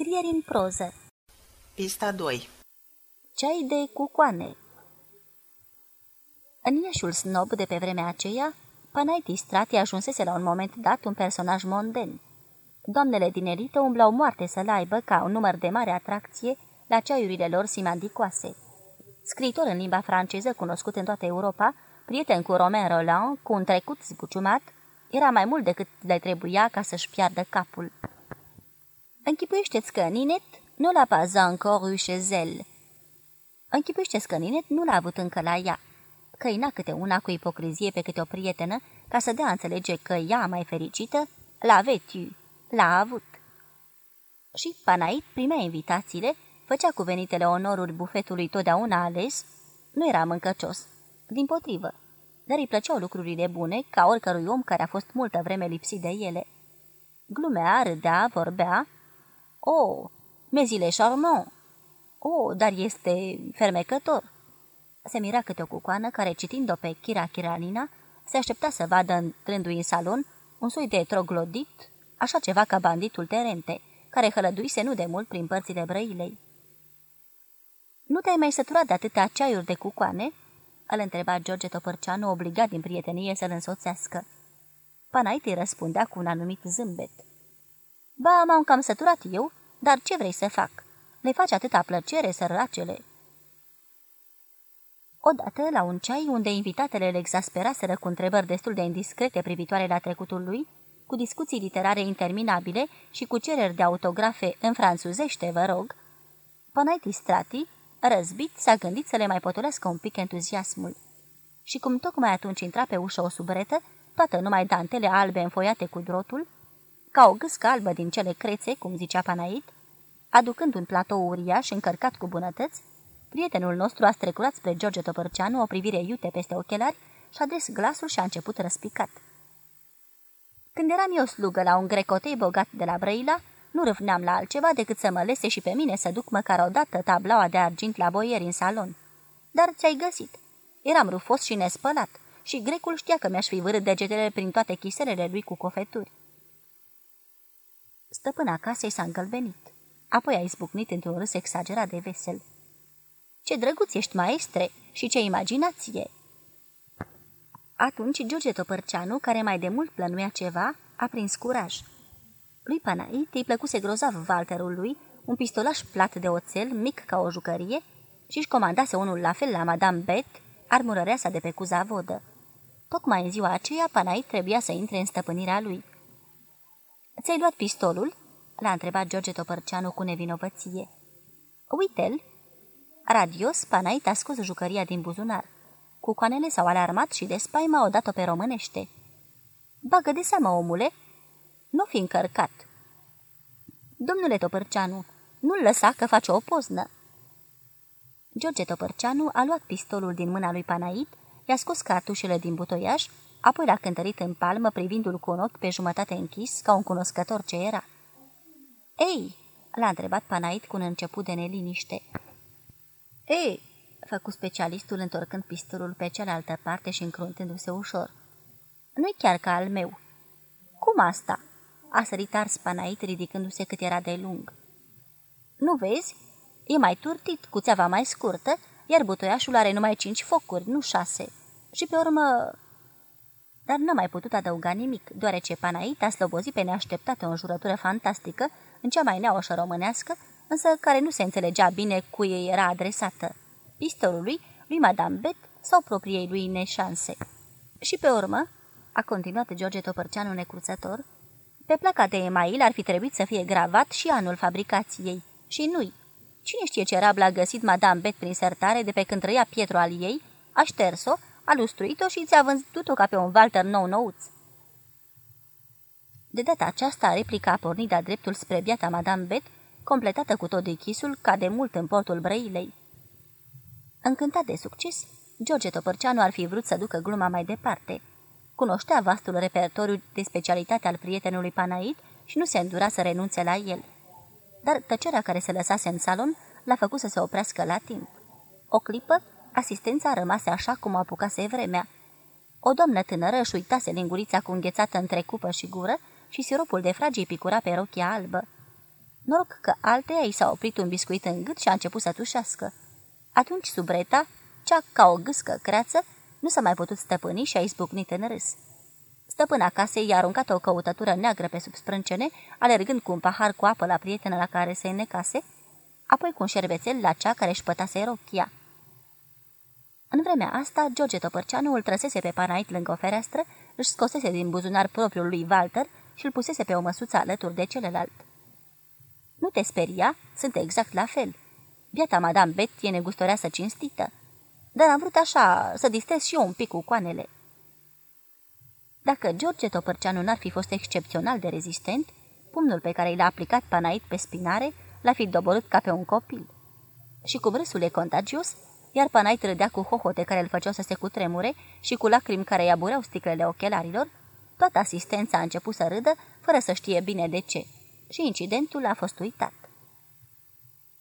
Scrieri în proză Pista 2 Ceai de cucoane În ieșul snob de pe vremea aceea, Panaiti Strati ajunsese la un moment dat un personaj monden. Doamnele din elită umblau moarte să-l aibă ca un număr de mare atracție la ceaiurile lor simandicoase. Scriitor în limba franceză cunoscut în toată Europa, prieten cu Romain Roland, cu un trecut zbuciumat, era mai mult decât le trebuia ca să-și piardă capul. Închipuiește-ți că Ninet nu l-a pas encore eu chez elle. Închipuiește-ți că Ninet nu l-a avut încă la ea. Căina câte una cu ipocrizie pe câte o prietenă, ca să dea înțelege că ea, mai fericită, l-a vetiu, l-a avut. Și Panait primea invitațiile, făcea cuvenitele onoruri bufetului totdeauna ales, nu era mâncăcios, din potrivă, dar îi plăceau lucrurile bune, ca oricărui om care a fost multă vreme lipsit de ele. Glumea, râdea, vorbea, Oh, mais il est charmant! Oh, dar este fermecător! Se mira câte o cucoană care, citind-o pe Chira Chiralina, se aștepta să vadă, intrându-i în salon, un soi de troglodit, așa ceva ca banditul Terente, care hălăduise nu de mult prin părțile brăilei. Nu te-ai mai săturat de atâtea ceaiuri de cucoane?" îl întreba George Topărceanu, obligat din prietenie să-l însoțească. Panaiti răspundea cu un anumit zâmbet. Ba, m-am cam săturat eu, dar ce vrei să fac? Le face atâta plăcere, săracele." Odată, la un ceai, unde invitatele le exasperaseră cu întrebări destul de indiscrete privitoare la trecutul lui, cu discuții literare interminabile și cu cereri de autografe în franțuzește, vă rog, Panaiti Strati, răzbit, s-a gândit să le mai potolească un pic entuziasmul. Și cum tocmai atunci intra pe ușă o subretă, toată numai dantele albe înfoiate cu drotul, ca o gâscă albă din cele crețe, cum zicea Panait, aducând un platou uriaș încărcat cu bunătăți, prietenul nostru a strecurat spre George Topărceanu o privire iute peste ochelari și a des glasul și a început răspicat. Când eram eu slugă la un grecotei bogat de la Brăila, nu râvneam la altceva decât să mă lese și pe mine să duc măcar o dată tablaua de argint la boieri în salon. Dar ți-ai găsit. Eram rufos și nespălat și grecul știa că mi-aș fi vârât degetele prin toate chiselele lui cu cofeturi. Stăpâna casei s-a îngălbenit. Apoi a izbucnit într-un râs exagerat de vesel. Ce drăguț ești, maestre, și ce imaginație!" Atunci George Topărceanu, care mai de mult plănuia ceva, a prins curaj. Lui Panait îi plăcuse grozav Walterul lui, un pistolaș plat de oțel, mic ca o jucărie, și își comandase unul la fel la Madame Bet, armurăreasa de pe cuza vodă. Tocmai în ziua aceea, Panait trebuia să intre în stăpânirea lui. Ți-ai luat pistolul?" l-a întrebat George Topărceanu cu nevinovăție. Uite-l!" Radios, Panait a scos jucăria din buzunar. Cucoanele s-au alarmat și de spaima o dat-o pe românește. Bagă de seamă, omule!" Nu fi încărcat." Domnule Topărceanu, nu-l lăsa că face o poznă." George Topărceanu a luat pistolul din mâna lui Panait, i-a scos cartușele din butoiaș apoi l-a cântărit în palmă privindu-l cu un ochi pe jumătate închis, ca un cunoscător ce era. Ei!" l-a întrebat Panait cu un început de neliniște. Ei!" făcu specialistul întorcând pistolul pe cealaltă parte și încruntându-se ușor. Nu-i chiar ca al meu." Cum asta?" a sărit ars Panait ridicându-se cât era de lung. Nu vezi? E mai turtit, cu țeava mai scurtă, iar butoiașul are numai cinci focuri, nu șase. Și pe urmă dar n-a mai putut adăuga nimic, deoarece Panait a slobozit pe neașteptate o înjurătură fantastică, în cea mai neoșă românească, însă care nu se înțelegea bine cu ei era adresată. Pistolului, lui Madame Bet sau propriei lui neșanse. Și pe urmă, a continuat George Topărceanu necruțător, pe placa de email ar fi trebuit să fie gravat și anul fabricației, și nu-i. Cine știe ce rabl a găsit Madame Bet prin sertare de pe când trăia Pietro al ei, a șters-o a lustruit-o și ți-a vândut-o ca pe un Walter nou-nouț. De data aceasta, replica a pornit de dreptul spre biata Madame Bet, completată cu tot dechisul, ca de mult în portul Brăilei. Încântat de succes, George Topărceanu ar fi vrut să ducă gluma mai departe. Cunoștea vastul repertoriu de specialitate al prietenului Panait și nu se îndura să renunțe la el. Dar tăcerea care se lăsase în salon l-a făcut să se oprească la timp. O clipă asistența rămase așa cum apucase vremea. O doamnă tânără își uitase lingurița cu înghețată între cupă și gură și siropul de fragii picura pe rochia albă. Noroc că alteia i s-a oprit un biscuit în gât și a început să tușească. Atunci subreta, cea ca o gâscă creață, nu s-a mai putut stăpâni și a izbucnit în râs. Stăpâna casei i-a aruncat o căutătură neagră pe sub sprâncene, alergând cu un pahar cu apă la prietena la care se înnecase, apoi cu un șervețel la cea care își pătase rochia. În vremea asta, George Topărceanu îl trăsese pe Panait lângă o fereastră, își scosese din buzunar propriul lui Walter și îl pusese pe o măsuță alături de celălalt. Nu te speria, sunt exact la fel. Biata Madame Bet e negustoreasă cinstită. Dar am vrut așa să distrez și eu un pic cu coanele. Dacă George Topărceanu n-ar fi fost excepțional de rezistent, pumnul pe care l-a aplicat Panait pe spinare l-a fi doborât ca pe un copil. Și cu râsul e contagios, iar Panait râdea cu hohote care îl făceau să se cutremure și cu lacrimi care îi abureau sticlele ochelarilor, toată asistența a început să râdă, fără să știe bine de ce, și incidentul a fost uitat.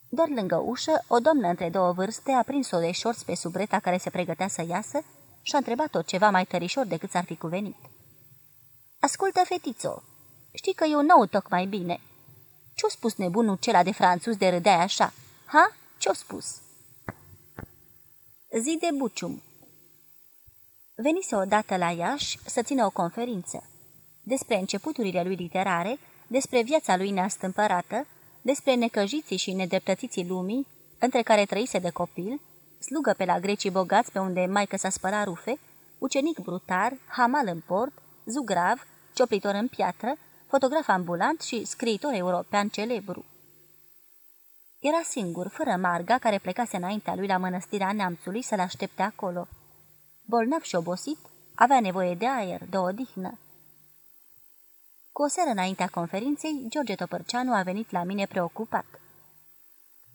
Doar lângă ușă, o doamnă între două vârste a prins-o de șorți pe subreta care se pregătea să iasă și a întrebat-o ceva mai tărișor decât s-ar fi cuvenit. Ascultă, fetițo, știi că eu nou tocmai bine. Ce-o spus nebunul cela de franțuz de râdea așa? Ha? Ce-o spus?" Zi de Bucium Venise odată la Iași să țină o conferință despre începuturile lui literare, despre viața lui neastâmpărată, despre necăjiții și nedreptățiții lumii, între care trăise de copil, slugă pe la grecii bogați pe unde maică s-a spălat rufe, ucenic brutar, hamal în port, zugrav, cioplitor în piatră, fotograf ambulant și scriitor european celebru. Era singur, fără Marga, care plecase înaintea lui la mănăstirea neamțului să-l aștepte acolo. Bolnav și obosit, avea nevoie de aer, de odihnă. Cu o seară înaintea conferinței, George Topărceanu a venit la mine preocupat.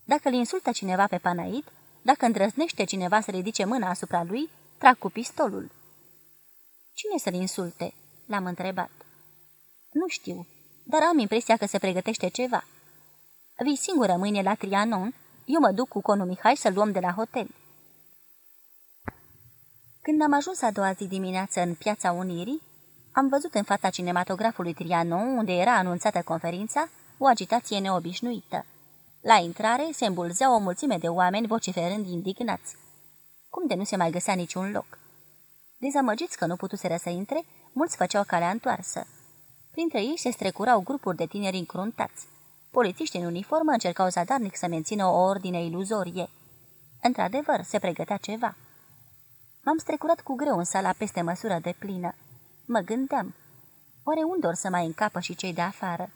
Dacă îl insultă cineva pe Panait, dacă îndrăznește cineva să ridice mâna asupra lui, trag cu pistolul. Cine să-l insulte?" l-am întrebat. Nu știu, dar am impresia că se pregătește ceva." Vii singură mâine la Trianon, eu mă duc cu conul Mihai să luăm de la hotel." Când am ajuns a doua zi dimineață în Piața Unirii, am văzut în fața cinematografului Trianon, unde era anunțată conferința, o agitație neobișnuită. La intrare se îmbulzea o mulțime de oameni vociferând indignați. Cum de nu se mai găsea niciun loc? Dezamăgiți că nu putuseră să intre, mulți făceau calea întoarsă. Printre ei se strecurau grupuri de tineri încruntați. Polițiștii în uniformă încercau zadarnic să mențină o ordine iluzorie. Într-adevăr, se pregătea ceva. M-am strecurat cu greu în sala peste măsură de plină. Mă gândeam, oare unde or să mai încapă și cei de afară?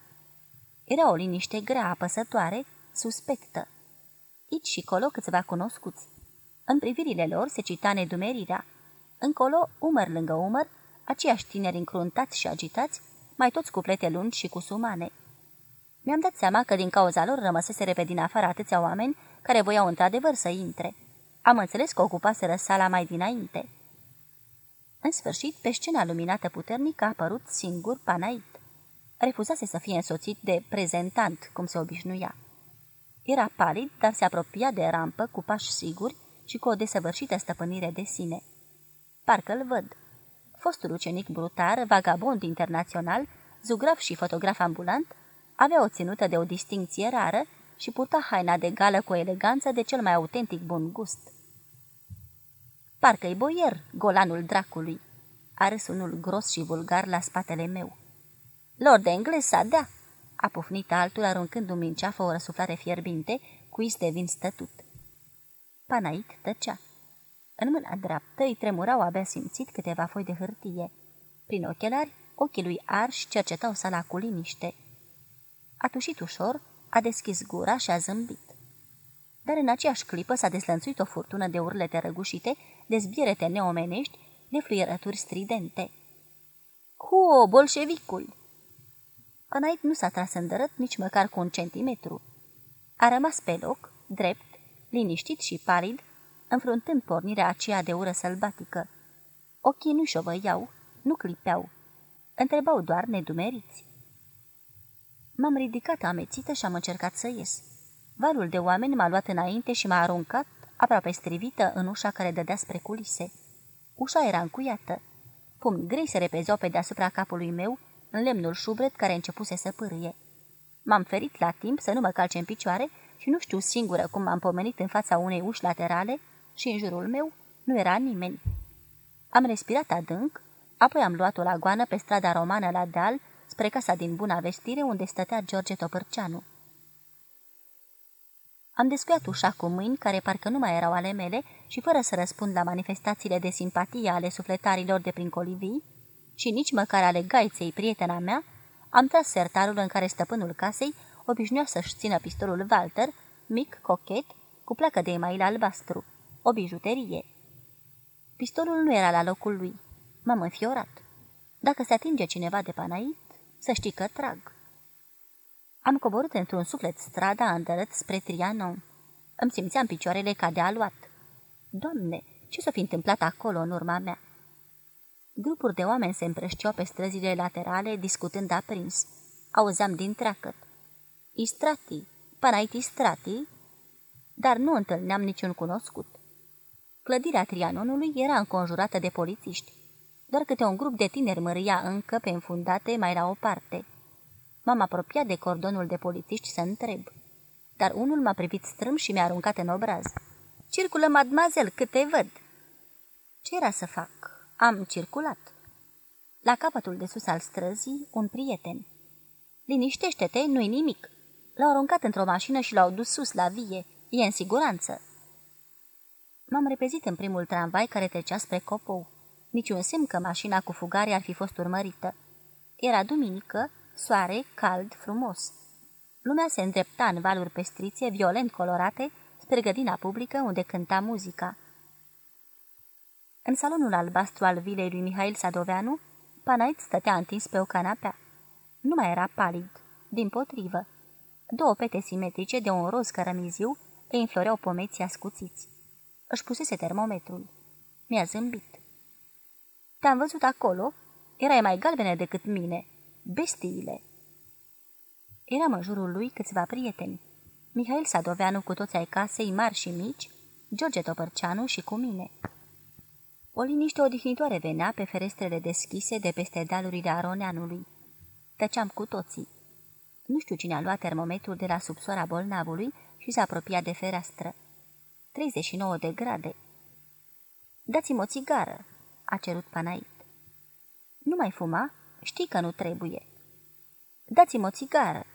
Era o liniște grea, apăsătoare, suspectă. Aici și colo câțiva cunoscuți. În privirile lor se cita nedumerirea. Încolo, umăr lângă umăr, aceiași tineri încruntați și agitați, mai toți cu plete lungi și cu sumane. Mi-am dat seama că din cauza lor rămăsese repede din afară atâția oameni care voiau într-adevăr să intre. Am înțeles că ocupaseră sala mai dinainte. În sfârșit, pe scena luminată puternic a apărut singur Panait. Refuzase să fie însoțit de prezentant, cum se obișnuia. Era palid, dar se apropia de rampă cu pași siguri și cu o desăvârșită stăpânire de sine. Parcă-l văd. Fostul ucenic brutar, vagabond internațional, zugrav și fotograf ambulant, avea o ținută de o distinție rară și purta haina de gală cu eleganță de cel mai autentic bun gust. Parcă-i boier, golanul dracului, a râs unul gros și vulgar la spatele meu. Lord de englez s-a dea, a pufnit altul aruncând un minceafă o răsuflare fierbinte cu is de vin stătut. Panait tăcea. În mâna dreaptă îi tremurau abia simțit câteva foi de hârtie. Prin ochelari, ochii lui arși cercetau sala cu liniște. A tușit ușor, a deschis gura și a zâmbit. Dar în aceeași clipă s-a deslănțuit o furtună de urlete răgușite, de zbierete neomenești, de fluierături stridente. Huo, bolșevicul! Panait nu s-a tras îndărât nici măcar cu un centimetru. A rămas pe loc, drept, liniștit și palid, înfruntând pornirea aceea de ură sălbatică. Ochii nu șovăiau, nu clipeau, întrebau doar nedumeriți. M-am ridicat amețită și am încercat să ies. Valul de oameni m-a luat înainte și m-a aruncat, aproape strivită, în ușa care dădea spre culise. Ușa era încuiată. Pumni grei se repezeau pe deasupra capului meu, în lemnul șubret care începuse să pârâie. M-am ferit la timp să nu mă calce în picioare și nu știu singură cum m-am pomenit în fața unei uși laterale și în jurul meu nu era nimeni. Am respirat adânc, apoi am luat-o la goană pe strada romană la deal, spre casa din Buna Vestire, unde stătea George Topărceanu. Am descuiat ușa cu mâini, care parcă nu mai erau ale mele, și fără să răspund la manifestațiile de simpatie ale sufletarilor de prin colivii, și nici măcar ale gaiței prietena mea, am tras sertarul în care stăpânul casei obișnuia să-și țină pistolul Walter, mic, cochet, cu placă de email albastru, o bijuterie. Pistolul nu era la locul lui. M-am înfiorat. Dacă se atinge cineva de panait, să știi că trag. Am coborât într-un suflet strada îndărât spre Trianon. Îmi simțeam picioarele ca de aluat. Doamne, ce s-a fi întâmplat acolo în urma mea? Grupuri de oameni se împrășteau pe străzile laterale, discutând aprins. Auzeam din treacăt. Istrati, Panaiti Strati, dar nu întâlneam niciun cunoscut. Clădirea Trianonului era înconjurată de polițiști. Doar câte un grup de tineri măria încă pe înfundate mai la o parte. M-am apropiat de cordonul de polițiști să întreb. Dar unul m-a privit strâm și mi-a aruncat în obraz. Circulă, mademoiselle, cât te văd!" Ce era să fac? Am circulat. La capătul de sus al străzii, un prieten. Liniștește-te, nu-i nimic. L-au aruncat într-o mașină și l-au dus sus la vie. E în siguranță. M-am repezit în primul tramvai care trecea spre Copou. Niciun semn că mașina cu fugare ar fi fost urmărită. Era duminică, soare, cald, frumos. Lumea se îndrepta în valuri pestrițe, violent colorate, spre gădina publică unde cânta muzica. În salonul albastru al vilei lui Mihail Sadoveanu, Panait stătea întins pe o canapea. Nu mai era palid, din potrivă. Două pete simetrice de un roz cărămiziu îi înfloreau pomeții ascuțiți. Își pusese termometrul. Mi-a zâmbit. Te-am văzut acolo? Erai mai galbene decât mine. Bestiile! Eram în jurul lui câțiva prieteni. Mihail Sadoveanu cu toți ai casei, mari și mici, George Topărceanu și cu mine. O liniște odihnitoare venea pe ferestrele deschise de peste dealurile Aroneanului. Tăceam cu toții. Nu știu cine a luat termometrul de la subsoara bolnavului și s-a apropiat de fereastră. 39 de grade. Dați-mi o țigară, a cerut Panait. Nu mai fuma? Știi că nu trebuie. Dați-mi o țigară.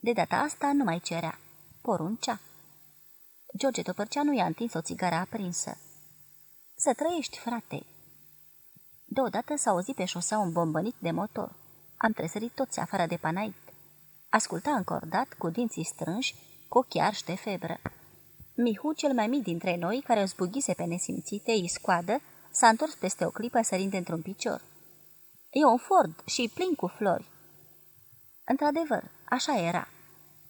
De data asta nu mai cerea. Poruncea. George Topărceanu i-a întins o țigară aprinsă. Să trăiești, frate!" Deodată s-a auzit pe șosea un bombănit de motor. Am tresărit toți afară de panait. Asculta încordat, cu dinții strânși, cu ochii arși de febră. Mihu, cel mai mic dintre noi, care o zbughise pe nesimțite, îi scoadă, s-a întors peste o clipă sărind într-un picior. E un Ford și plin cu flori." Într-adevăr, așa era.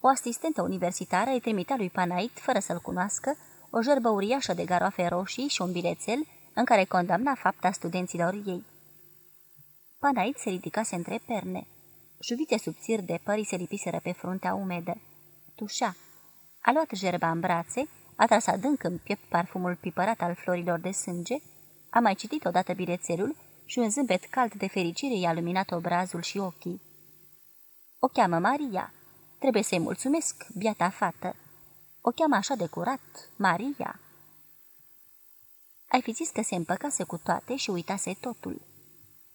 O asistentă universitară îi trimitea lui Panait, fără să-l cunoască, o jerbă uriașă de garoafe roșii și un bilețel în care condamna fapta studenților ei. Panait se ridicase între perne. Juvite subțiri de pări se lipiseră pe fruntea umedă. Tușa. A luat jerba în brațe, a tras adânc în piept parfumul pipărat al florilor de sânge, a mai citit odată bilețelul și un zâmbet cald de fericire i-a luminat obrazul și ochii. O cheamă Maria. Trebuie să-i mulțumesc, biata fată. O cheamă așa de curat, Maria. Ai fi zis că se împăcase cu toate și uitase totul.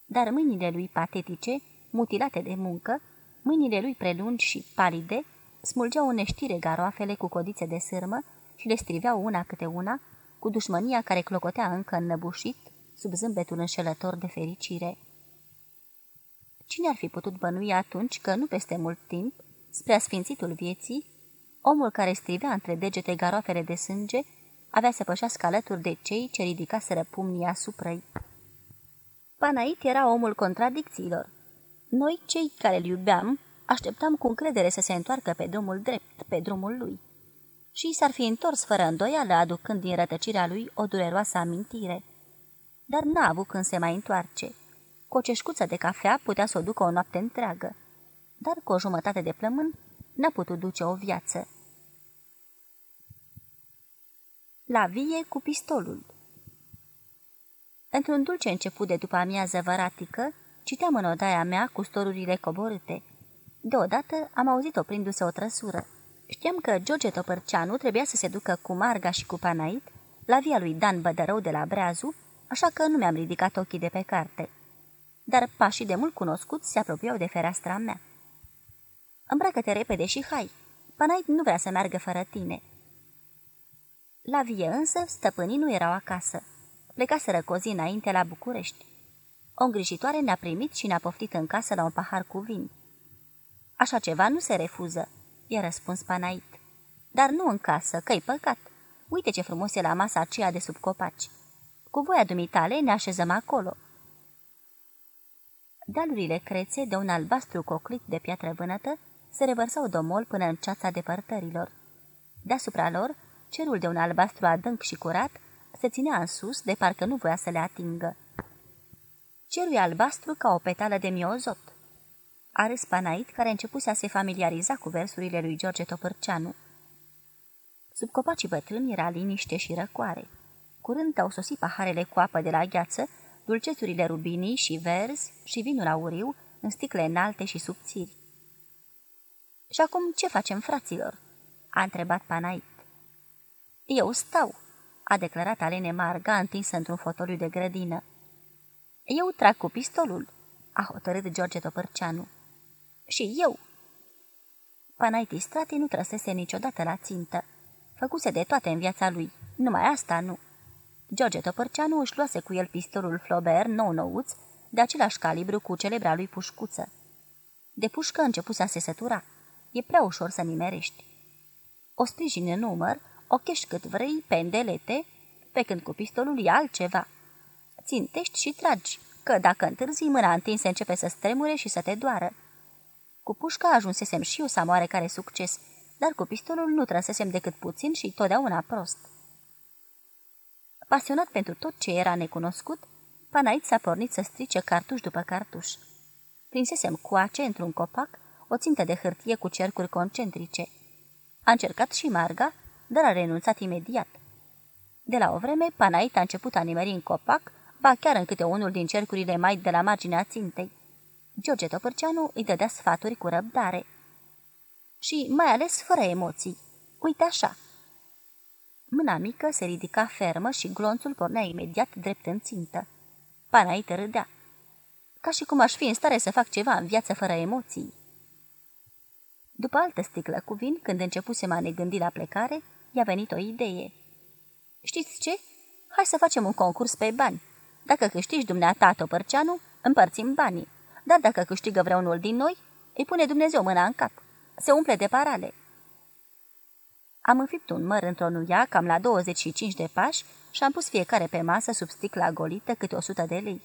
Dar mâinile lui patetice, mutilate de muncă, mâinile lui prelungi și palide, smulgeau în neștire garoafele cu codițe de sârmă și le striveau una câte una, cu dușmănia care clocotea încă înnăbușit, sub zâmbetul înșelător de fericire. Cine ar fi putut bănui atunci că nu peste mult timp, spre asfințitul vieții, Omul care strivea între degete garoafele de sânge avea să pășească alături de cei ce ridicaseră pumnii asupra ei. Panait era omul contradicțiilor. Noi, cei care îl iubeam, așteptam cu încredere să se întoarcă pe drumul drept, pe drumul lui. Și s-ar fi întors fără îndoială, aducând din rătăcirea lui o dureroasă amintire. Dar n-a avut când se mai întoarce. Cu o ceșcuță de cafea putea să o ducă o noapte întreagă, dar cu o jumătate de plămân n-a putut duce o viață. La vie cu pistolul Într-un dulce început de după amiază văratică, citeam în odaia mea cu storurile coborâte. Deodată am auzit oprindu-se o trăsură. Știam că George Topărceanu trebuia să se ducă cu Marga și cu Panait la via lui Dan Bădărău de la Breazu, așa că nu mi-am ridicat ochii de pe carte. Dar pașii de mult cunoscuți se apropiau de fereastra mea. Îmbracă-te repede și hai. Panait nu vrea să meargă fără tine. La vie însă, stăpânii nu erau acasă. Plecaseră cozi înainte la București. O îngrijitoare ne-a primit și ne-a poftit în casă la un pahar cu vin. Așa ceva nu se refuză, i-a răspuns Panait. Dar nu în casă, că-i păcat. Uite ce frumos e la masa aceea de sub copaci. Cu voia dumitale ne așezăm acolo. Dealurile crețe de un albastru coclit de piatră vânătă se revărsau domol până în ceața depărtărilor. Deasupra lor, cerul de un albastru adânc și curat se ținea în sus, de parcă nu voia să le atingă. Cerul e albastru ca o petală de miozot. A râs Panait, care începuse a se familiariza cu versurile lui George Topărceanu. Sub copacii bătrâni era liniște și răcoare. Curând au sosit paharele cu apă de la gheață, dulcețurile rubinii și verzi și vinul auriu în sticle înalte și subțiri. Și acum ce facem, fraților?" a întrebat Panait. Eu stau," a declarat Alene Marga întinsă într-un fotoliu de grădină. Eu trag cu pistolul," a hotărât George Topărceanu. Și eu." Panait Strati nu trăsese niciodată la țintă. Făcuse de toate în viața lui, numai asta nu. George Topărceanu își luase cu el pistolul Flaubert nou-nouț, de același calibru cu celebra lui pușcuță. De pușcă începuse a se sătura. E prea ușor să nimerești. O sprijin în număr, o chești cât vrei, pendelete, pe când cu pistolul e altceva. Țintești și tragi, că dacă întârzi, mâna întinsă începe să stremure și să te doară. Cu pușca ajunsesem și eu să am oarecare succes, dar cu pistolul nu trăsesem decât puțin și totdeauna prost. Pasionat pentru tot ce era necunoscut, Panait s-a pornit să strice cartuș după cartuș. Prinsesem coace într-un copac o țintă de hârtie cu cercuri concentrice. A încercat și Marga, dar a renunțat imediat. De la o vreme, Panait a început a nimeri în copac, ba chiar în câte unul din cercurile mai de la marginea țintei. George Topărceanu îi dădea sfaturi cu răbdare. Și mai ales fără emoții. Uite așa. Mâna mică se ridica fermă și glonțul pornea imediat drept în țintă. Panait râdea. Ca și cum aș fi în stare să fac ceva în viață fără emoții. După altă sticlă cu vin, când începusem a ne gândi la plecare, i-a venit o idee. Știți ce? Hai să facem un concurs pe bani. Dacă câștigi dumneata Topărceanu, împărțim banii. Dar dacă câștigă vreunul din noi, îi pune Dumnezeu mâna în cap. Se umple de parale. Am înfipt un măr într-o nuia cam la 25 de pași și am pus fiecare pe masă sub sticla golită câte 100 de lei.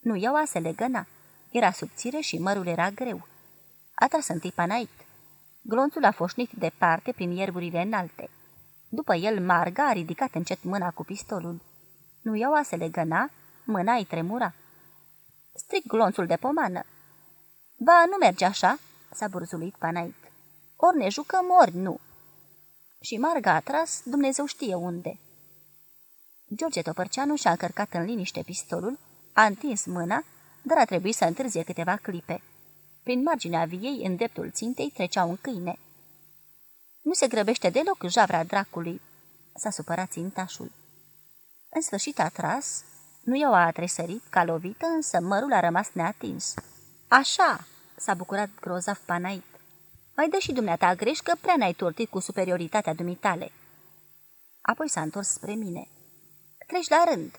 Nuiaua se legăna. Era subțire și mărul era greu. A tras întâi panait. Glonțul a foșnit departe prin ierburile înalte. După el, Marga a ridicat încet mâna cu pistolul. Nuiaua se legăna, mâna îi tremura. Stric glonțul de pomană. Ba, nu merge așa, s-a burzulit Panait. Ori ne jucăm, ori nu. Și Marga a tras, Dumnezeu știe unde. George Topărceanu și-a încărcat în liniște pistolul, a întins mâna, dar a trebuit să întârzie câteva clipe. Prin marginea viei, în dreptul țintei, trecea un câine. Nu se grăbește deloc javra dracului, s-a supărat țintașul. În sfârșit a tras, nu i-o a tresărit ca lovită, însă mărul a rămas neatins. Așa, s-a bucurat grozav Panait. Mai dă și dumneata greș că prea n-ai tortit cu superioritatea dumitale. Apoi s-a întors spre mine. Treci la rând.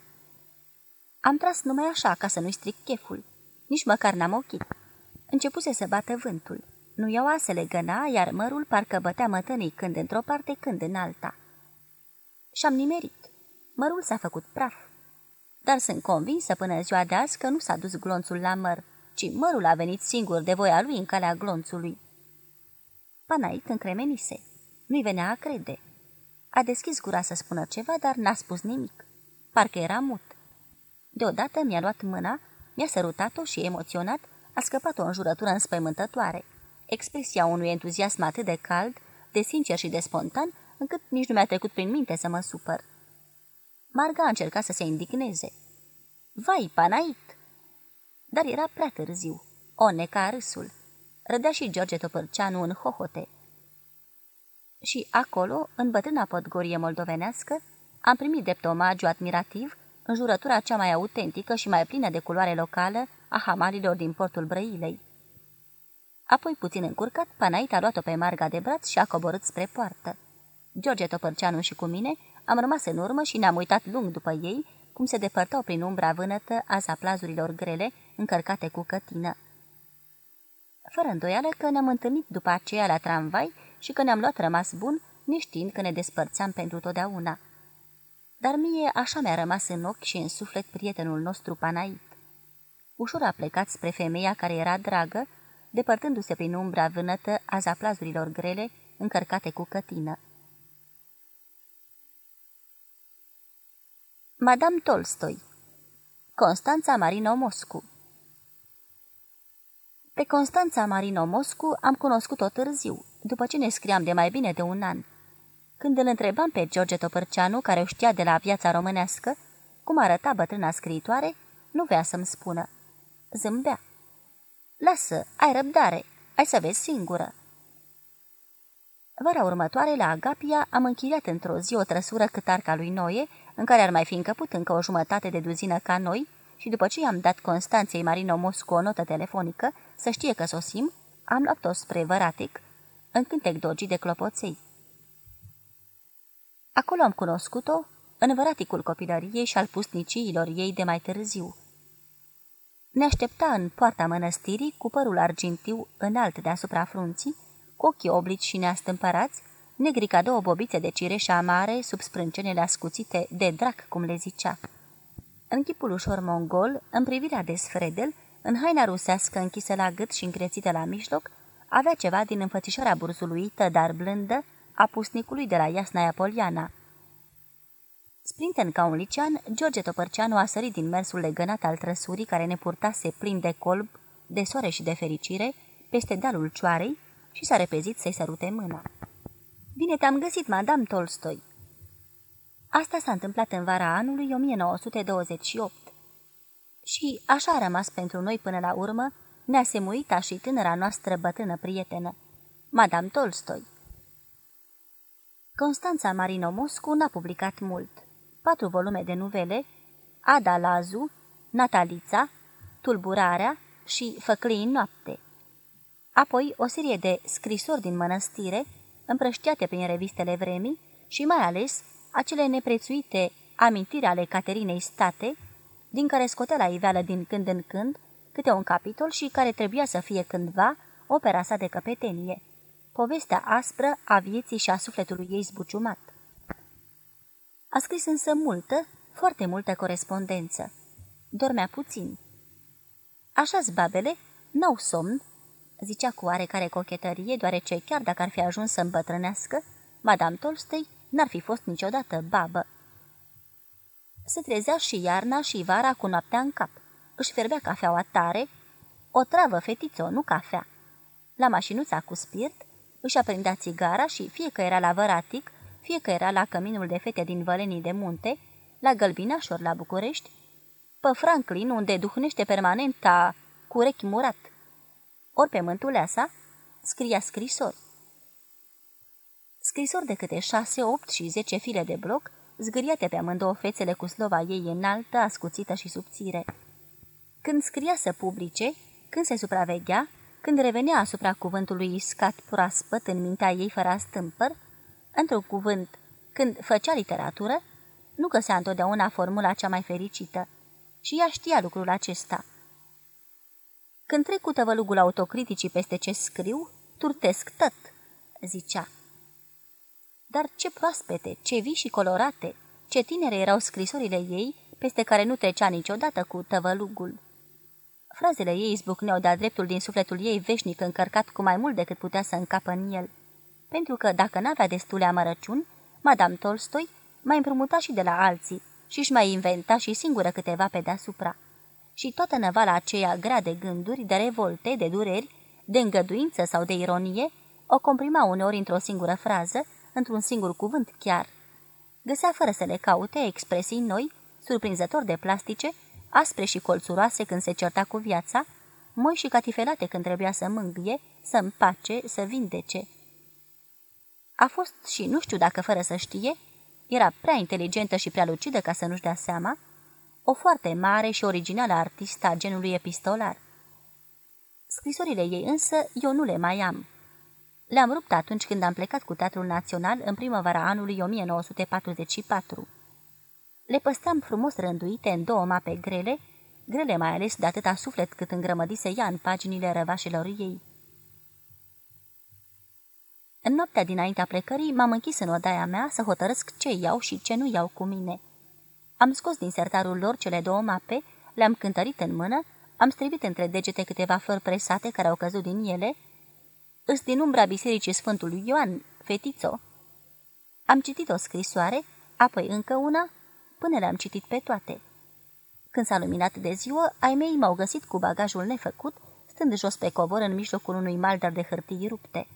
Am tras numai așa, ca să nu-i stric cheful. Nici măcar n-am ochit. Începuse să bată vântul. Nu iau asele găna, iar mărul parcă bătea mătănii când într-o parte, când în alta. Și-am nimerit. Mărul s-a făcut praf. Dar sunt convinsă până ziua de azi că nu s-a dus glonțul la măr, ci mărul a venit singur de voia lui în calea glonțului. Panait încremenise. Nu-i venea a crede. A deschis gura să spună ceva, dar n-a spus nimic. Parcă era mut. Deodată mi-a luat mâna, mi-a sărutat-o și, emoționat, a scăpat o înjurătură înspăimântătoare. Expresia unui entuziasm atât de cald, de sincer și de spontan, încât nici nu mi-a trecut prin minte să mă supăr. Marga a încercat să se indigneze. Vai, panait! Dar era prea târziu. O neca râsul. Rădea și George Topărceanu în hohote. Și acolo, în bătrâna podgorie moldovenească, am primit drept omagiu admirativ înjurătura cea mai autentică și mai plină de culoare locală a hamalilor din portul Brăilei. Apoi, puțin încurcat, Panait a luat-o pe Marga de braț și a coborât spre poartă. George Topărceanu și cu mine am rămas în urmă și ne-am uitat lung după ei, cum se depărtau prin umbra vânătă a zaplazurilor grele, încărcate cu cătină. Fără îndoială că ne-am întâlnit după aceea la tramvai și că ne-am luat rămas bun, neștiind că ne despărțeam pentru totdeauna. Dar mie așa mi-a rămas în ochi și în suflet prietenul nostru Panait. Ușor a plecat spre femeia care era dragă, depărtându-se prin umbra vânătă a zaplazurilor grele, încărcate cu cătină. Madame Tolstoi Constanța Marino Moscu Pe Constanța Marino Moscu am cunoscut-o târziu, după ce ne scriam de mai bine de un an. Când îl întrebam pe George Topărceanu, care o știa de la viața românească, cum arăta bătrâna scriitoare, nu vrea să-mi spună. Zâmbea. Lasă, ai răbdare, ai să vezi singură. Vara următoare, la Agapia, am închiriat într-o zi o trăsură cât arca lui Noie, în care ar mai fi încăput încă o jumătate de duzină ca noi, și după ce i-am dat Constanței Marino Moscu o notă telefonică, să știe că sosim, am luat-o spre Văratic, în cântec dogii de clopoței. Acolo am cunoscut-o, în Văraticul copilăriei și al pusniciilor ei de mai târziu. Ne aștepta în poarta mănăstirii, cu părul argintiu înalt deasupra frunții, cu ochii oblici și neastâmpărați, negri ca două bobițe de cireșă amare sub sprâncenele ascuțite de drac, cum le zicea. În chipul ușor mongol, în privirea de sfredel, în haina rusească închisă la gât și încrețită la mijloc, avea ceva din înfățișarea burzuluită, dar blândă, a pusnicului de la Iasnaia Poliana. Sprinten ca un licean, George Topărceanu a sărit din mersul legănat al trăsurii care ne purtase plin de colb, de soare și de fericire, peste dalul cioarei și s-a repezit să-i sărute mâna. Bine te-am găsit, Madame Tolstoi!" Asta s-a întâmplat în vara anului 1928. Și așa a rămas pentru noi până la urmă, neasemuita și tânăra noastră bătrână prietenă, Madame Tolstoi. Constanța Marino Moscu n-a publicat mult. Patru volume de nuvele, Ada Lazu, Natalița, Tulburarea și Făclii în noapte. Apoi o serie de scrisori din mănăstire, împrăștiate prin revistele vremii și mai ales acele neprețuite amintiri ale Caterinei State, din care scotea la iveală din când în când câte un capitol și care trebuia să fie cândva opera sa de căpetenie, povestea aspră a vieții și a sufletului ei zbuciumat. A scris însă multă, foarte multă corespondență. Dormea puțin. Așa-s babele, n-au somn, zicea cu oarecare cochetărie, deoarece chiar dacă ar fi ajuns să îmbătrânească, Madame Tolstoi n-ar fi fost niciodată babă. Se trezea și iarna și vara cu noaptea în cap. Își ferbea cafeaua tare, o travă fetiță, nu cafea. La mașinuța cu spirit, își aprindea țigara și fie că era la Văratic, fie că era la căminul de fete din Vălenii de Munte, la Gălbinașor la București, pe Franklin, unde duhnește permanenta cu urechi murat, ori pe mântuleasa, scria scrisori. Scrisori de câte șase, opt și zece file de bloc, zgâriate pe amândouă fețele cu slova ei înaltă, ascuțită și subțire. Când scria să publice, când se supraveghea, când revenea asupra cuvântului iscat proaspăt în mintea ei fără stâmpăr, într-un cuvânt, când făcea literatură, nu găsea întotdeauna formula cea mai fericită. Și ea știa lucrul acesta. Când trec cu tăvălugul autocriticii peste ce scriu, turtesc tot, zicea. Dar ce proaspete, ce vii și colorate, ce tinere erau scrisorile ei, peste care nu trecea niciodată cu tăvălugul. Frazele ei izbucneau de-a dreptul din sufletul ei veșnic încărcat cu mai mult decât putea să încapă în el. Pentru că, dacă n-avea destule amărăciuni, Madame Tolstoi mai împrumuta și de la alții și își mai inventa și singură câteva pe deasupra. Și toată năvala aceea grea de gânduri, de revolte, de dureri, de îngăduință sau de ironie, o comprima uneori într-o singură frază, într-un singur cuvânt chiar. Găsea fără să le caute expresii noi, surprinzător de plastice, aspre și colțuroase când se certa cu viața, moi și catifelate când trebuia să mângâie, să împace, să vindece. A fost și nu știu dacă fără să știe, era prea inteligentă și prea lucidă ca să nu-și dea seama, o foarte mare și originală artistă a genului epistolar. Scrisorile ei însă eu nu le mai am. Le-am rupt atunci când am plecat cu Teatrul Național în primăvara anului 1944. Le păstram frumos rânduite în două mape grele, grele mai ales de atâta suflet cât îngrămădise ea în paginile răvașilor ei. În noaptea dinaintea plecării m-am închis în odaia mea să hotărăsc ce iau și ce nu iau cu mine. Am scos din sertarul lor cele două mape, le-am cântărit în mână, am strivit între degete câteva flori presate care au căzut din ele, îs din umbra bisericii Sfântului Ioan, fetițo. Am citit o scrisoare, apoi încă una, până le-am citit pe toate. Când s-a luminat de ziua, ai mei m-au găsit cu bagajul nefăcut, stând jos pe covor în mijlocul unui maldar de hârtii rupte.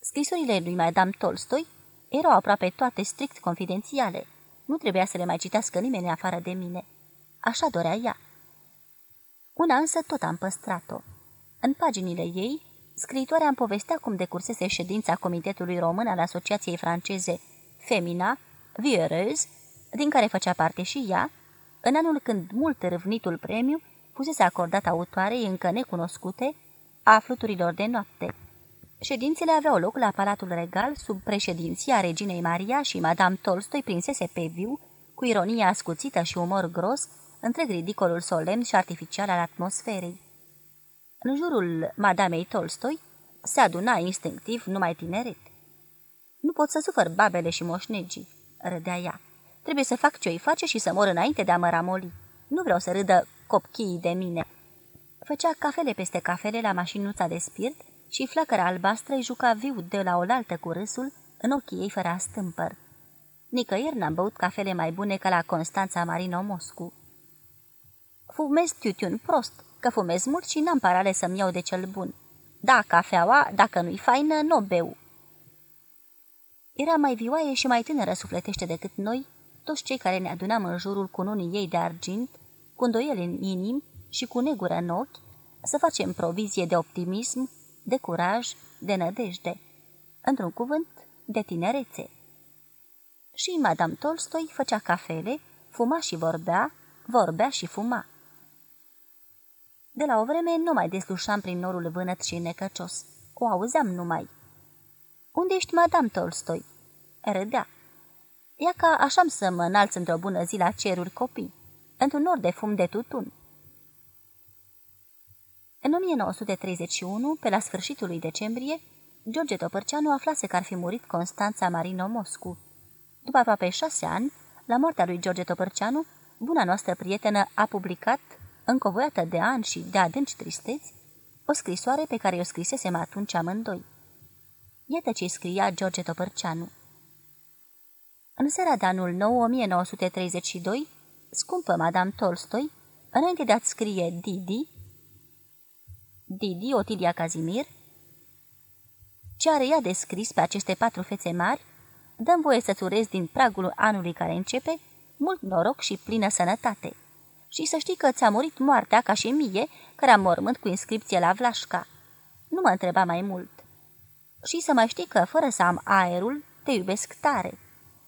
Scrisorile lui Madame Tolstoi erau aproape toate strict confidențiale. Nu trebuia să le mai citească nimeni afară de mine. Așa dorea ea. Una însă tot am păstrat-o. În paginile ei, scriitoarea îmi povestea cum decursese ședința Comitetului Român al Asociației Franceze Femina, Viereuse, din care făcea parte și ea, în anul când mult râvnitul premiu fusese acordat autoarei încă necunoscute a fluturilor de noapte. Ședințele aveau loc la Palatul Regal sub președinția reginei Maria și Madame Tolstoi prinsese pe viu, cu ironie ascuțită și umor gros, întreg ridicolul solemn și artificial al atmosferei. În jurul Madamei Tolstoi se aduna instinctiv numai tineret. Nu pot să sufăr babele și moșnegii, râdea ea. Trebuie să fac ce-i face și să mor înainte de a mă ramoli. Nu vreau să râdă copchiii de mine. Făcea cafele peste cafele la mașinuța de spirit și flacăra albastră îi juca viu de la oaltă cu râsul în ochii ei fără stâmpăr. Nicăieri n-am băut cafele mai bune ca la Constanța Marino Moscu. Fumez tutiun prost, că fumez mult și n-am parale să-mi iau de cel bun. Da, cafeaua, dacă nu-i faină, nu beu. Era mai vioaie și mai tânără sufletește decât noi, toți cei care ne adunam în jurul cununii ei de argint, cu îndoieli în inim și cu negură în ochi, să facem provizie de optimism, de curaj, de nădejde, într-un cuvânt, de tinerețe. Și Madame Tolstoi făcea cafele, fuma și vorbea, vorbea și fuma. De la o vreme nu mai deslușam prin norul vânăt și necăcios. O auzeam numai. Unde ești, Madame Tolstoi?" Râdea. Ia ca așa să mă înalț într-o bună zi la ceruri copii, într-un nor de fum de tutun. În 1931, pe la sfârșitul lui decembrie, George Topărceanu aflase că ar fi murit Constanța Marino Moscu. După aproape șase ani, la moartea lui George Topărceanu, buna noastră prietenă a publicat, încovoiată de ani și de adânci tristeți, o scrisoare pe care o scrisesem atunci amândoi. Iată ce scria George Topărceanu. În seara de anul nou 1932, scumpă Madame Tolstoi, înainte de a-ți scrie Didi, Didi, Otilia Cazimir, ce are ea de scris pe aceste patru fețe mari, dăm voie să-ți urez din pragul anului care începe mult noroc și plină sănătate. Și să știi că ți-a murit moartea ca și mie, care am mormânt cu inscripție la Vlașca. Nu mă întreba mai mult. Și să mai știi că, fără să am aerul, te iubesc tare.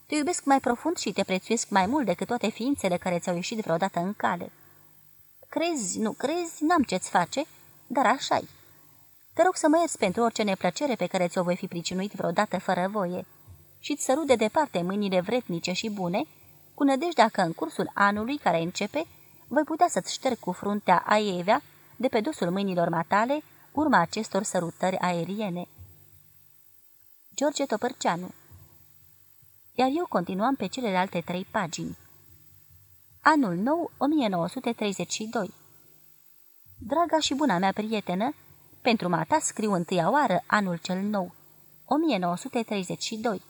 Te iubesc mai profund și te prețuiesc mai mult decât toate ființele care ți-au ieșit vreodată în cale. Crezi, nu crezi, n-am ce-ți face, dar așa-i. Te rog să mă ierți pentru orice neplăcere pe care ți-o voi fi pricinuit vreodată fără voie și-ți sărut de departe mâinile vretnice și bune, cu nădejdea că în cursul anului care începe, voi putea să-ți șterg cu fruntea aievea de pe dosul mâinilor matale urma acestor sărutări aeriene. George Topărceanu Iar eu continuam pe celelalte trei pagini. Anul nou 1932 Draga și buna mea prietenă, pentru mata scriu întâia oară anul cel nou, 1932.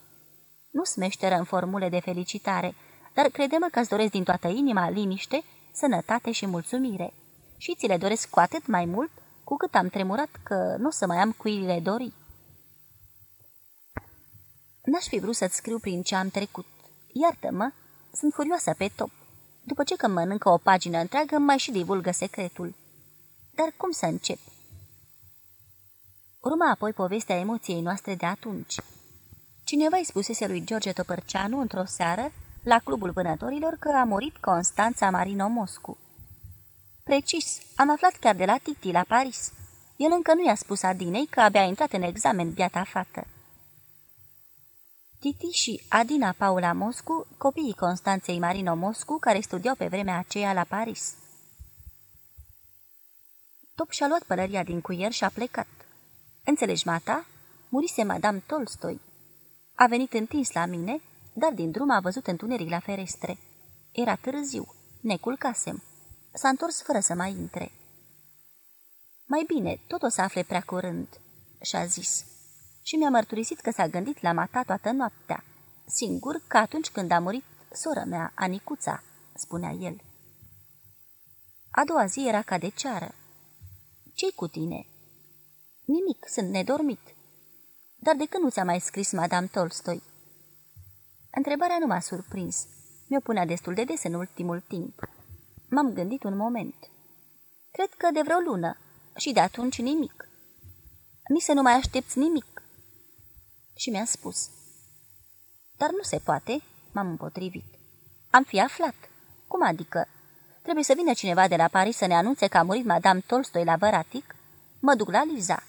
Nu smeșteră în formule de felicitare, dar crede-mă că îți doresc din toată inima liniște, sănătate și mulțumire. Și ți le doresc cu atât mai mult, cu cât am tremurat că nu o să mai am cuirile dori. N-aș fi vrut să-ți scriu prin ce am trecut. Iartă-mă, sunt furioasă pe top. După ce că mănâncă o pagină întreagă, mai și divulgă secretul. Dar cum să încep? Urma apoi povestea emoției noastre de atunci. Cineva îi spusese lui George Topărceanu într-o seară, la clubul vânătorilor, că a murit Constanța Marino Moscu. Precis, am aflat chiar de la Titi, la Paris. El încă nu i-a spus Adinei că abia a intrat în examen biata fată. Titi și Adina Paula Moscu, copiii Constanței Marino Moscu, care studiau pe vremea aceea la Paris. Top și-a luat pălăria din cuier și a plecat. Înțelegi, mata? Murise Madame Tolstoi. A venit întins la mine, dar din drum a văzut întuneric la ferestre. Era târziu, ne culcasem. S-a întors fără să mai intre. Mai bine, tot o să afle prea curând, și-a zis. Și mi-a mărturisit că s-a gândit la mata toată noaptea, singur că atunci când a murit sora mea, Anicuța, spunea el. A doua zi era ca de ceară. Ce-i cu tine?" Nimic, sunt nedormit." Dar de când nu ți-a mai scris Madame Tolstoi?" Întrebarea nu m-a surprins. Mi-o punea destul de des în ultimul timp. M-am gândit un moment. Cred că de vreo lună. Și de atunci nimic. Nici să nu mai aștepți nimic. Și mi-a spus. Dar nu se poate, m-am împotrivit. Am fi aflat. Cum adică? Trebuie să vină cineva de la Paris să ne anunțe că a murit Madame Tolstoi la Văratic? Mă duc la Liza.